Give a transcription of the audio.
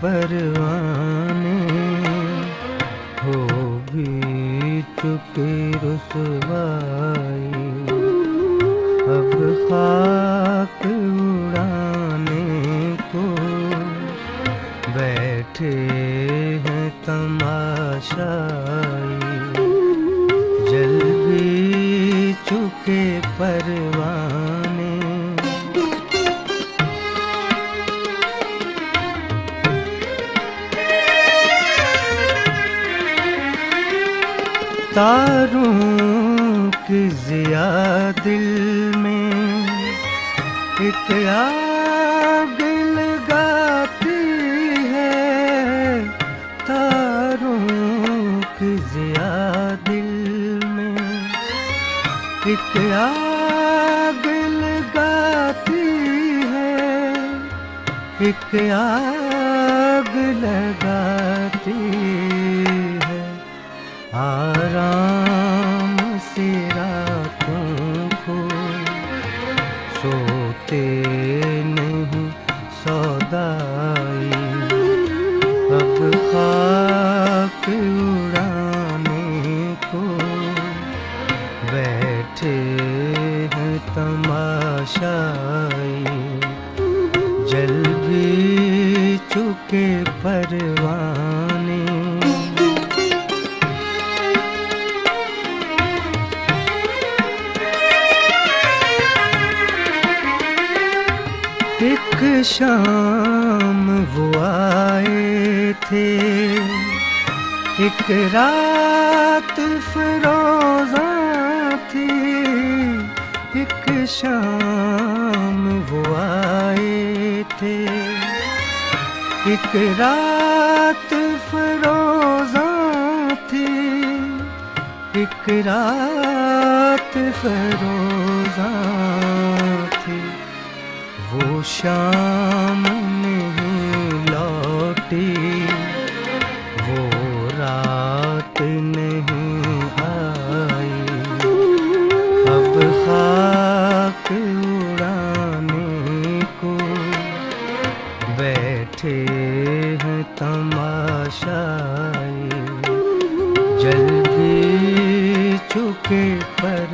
پروانے ہو بھی چکے رسوائی۔ اب خاک اڑانے کو بیٹھے ہیں تماشائی۔ جل بھی چکے پروان تاروں کی ضیا دل میں ایک آگ لگاتی ہے۔ تاروں کی ضیا دل میں ایک آگ لگاتی ہے۔ ایک آگ لگاتی ہے آرام سے راتوں کو سوتے نہیں، سودائی۔ اب خاک اڑانے کو بیٹھے ہیں تماشائی۔ جل بھی چکے پروانے ایک شام وہ آئے تھے۔ ایک رات فروزاں تھی ایک شام وہ آئے تھے۔ ایک رات فروزاں تھی ایک رات فروزاں شام نہیں لوٹی، وہ رات نہیں آئی۔ اب خاک اڑانے کو بیٹھے ہیں تماشائی۔ جل بھی چکے پر